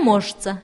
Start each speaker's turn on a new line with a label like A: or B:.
A: пераможца